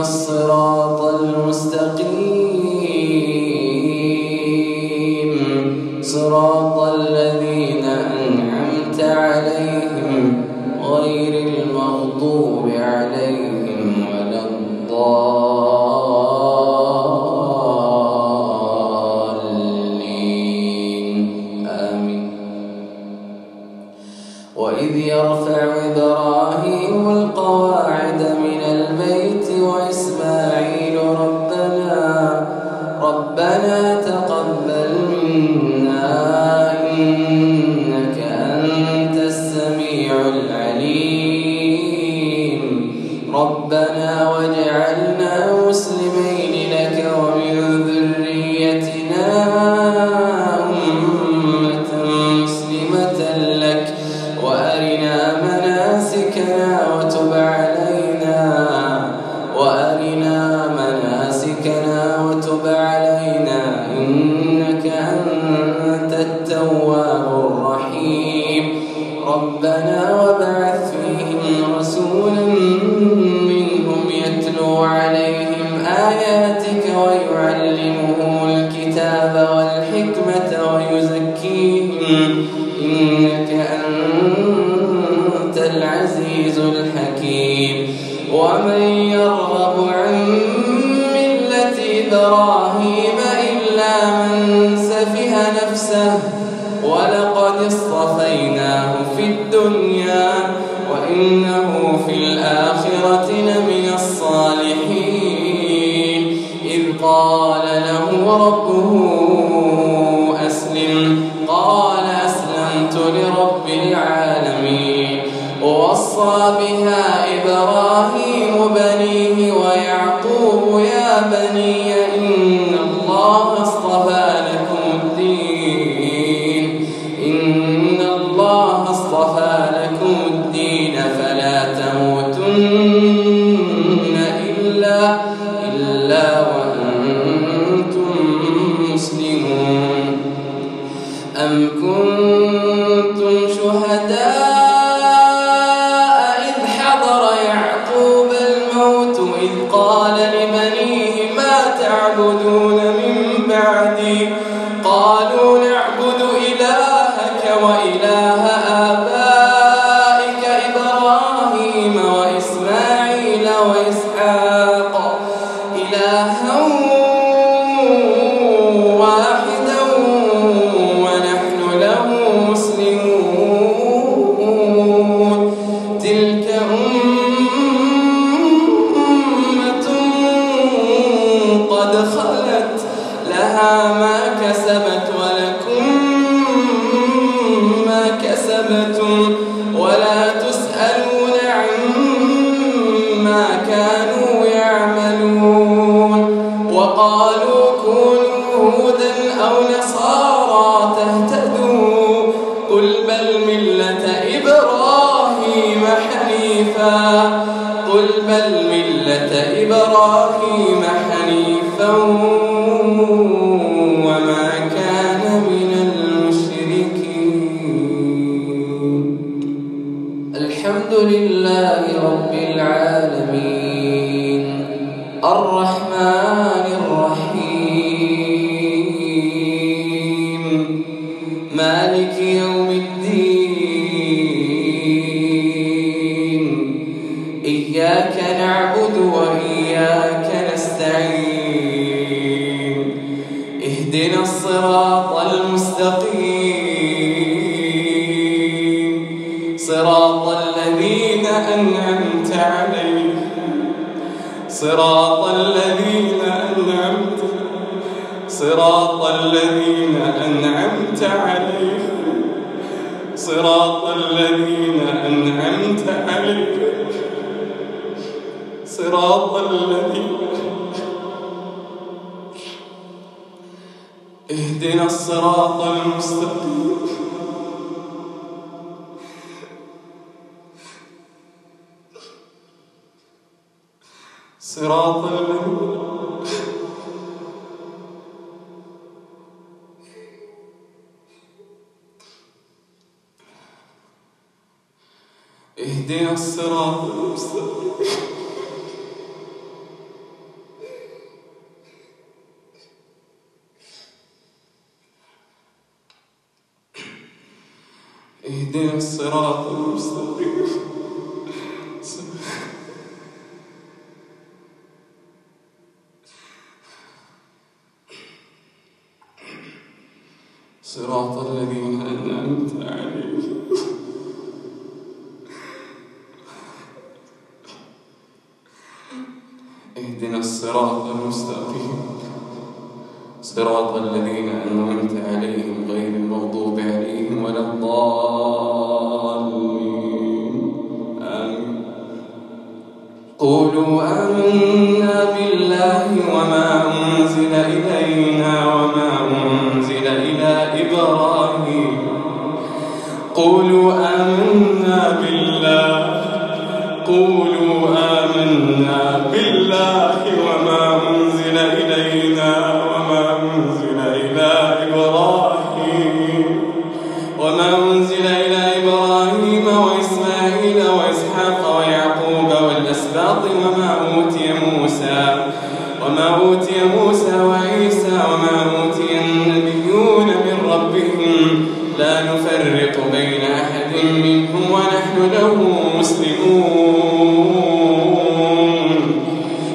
الصراط المستقيم. صراط الذين أنعمت عليهم غير المغضوب عليهم ولا الضالين. آمين. وإذ يرفع إبراهيم القواعد آياتك ويعلمهم الكتاب والحكمة ويزكيهم. إنك أنت العزيز الحكيم. ومن يرغب عن ملة إبراهيم إلا من ربه أسلم. قال أسلمت لرب العالمين. ووصى بها إبراهيم بنيه ويعقوب يا بني قد خلت لها ما كسبت ولكم إبراهيم حنيفا وما كان من المشركين. الحمد لله رب العالمين. الرحمن الرحيم. مالك يوم الدين. إياك نعبد وإياك نستعين. اهدنا الصراط المستقيم. صراط الذين أنعمت عليهم. صراط الذين أنعمت صراط الذين أنعمت عليهم. صراط الذين أنعمت عليهم. صراط الذين اهدنا الصراط المستقيم. صراط الذين اهدنا الصراط المستقيم. اهدنا الصراط المستقيم. صراط الذين أنعمت عليهم. اهدنا الصراط المستقيم. صراط الذين أنعمت عليهم غير المغضوب عليهم ولا الضالين. آمين. قولوا آمنا بالله وما أنزل إلينا وما أنزل إلى إبراهيم. قولوا آمنا بالله. قولوا آمنا بالله. وما أوتي النبيون من ربهم لا نفرق بين أحد منهم ونحن له مسلمون.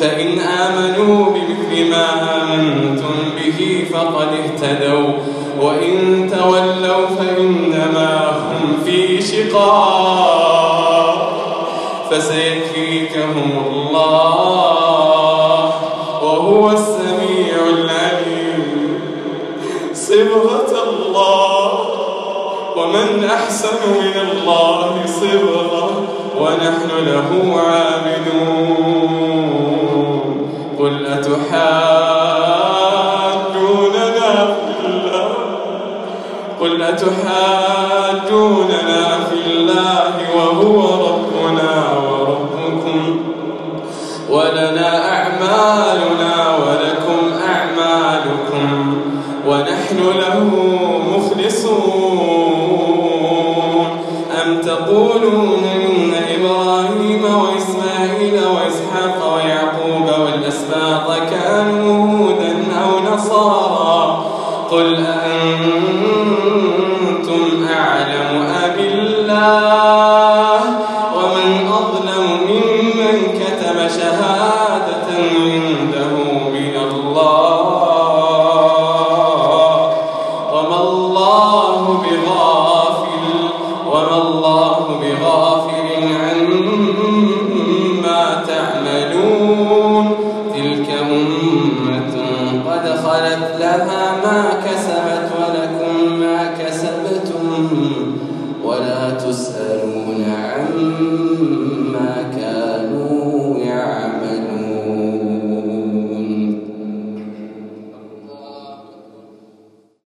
فإن آمنوا بمثل ما آمنتم به فقد اهتدوا وإن تولوا فإنما هم في شقاق. فسيكفيكهم الله. ومن أحسن من الله صبغة ونحن له عابدون. قل أتحاجوننا في الله؟ قل أتحاجوننا في الله؟ خلت لها ما كسبت ولكم ما كسبتم ولا تسألون عما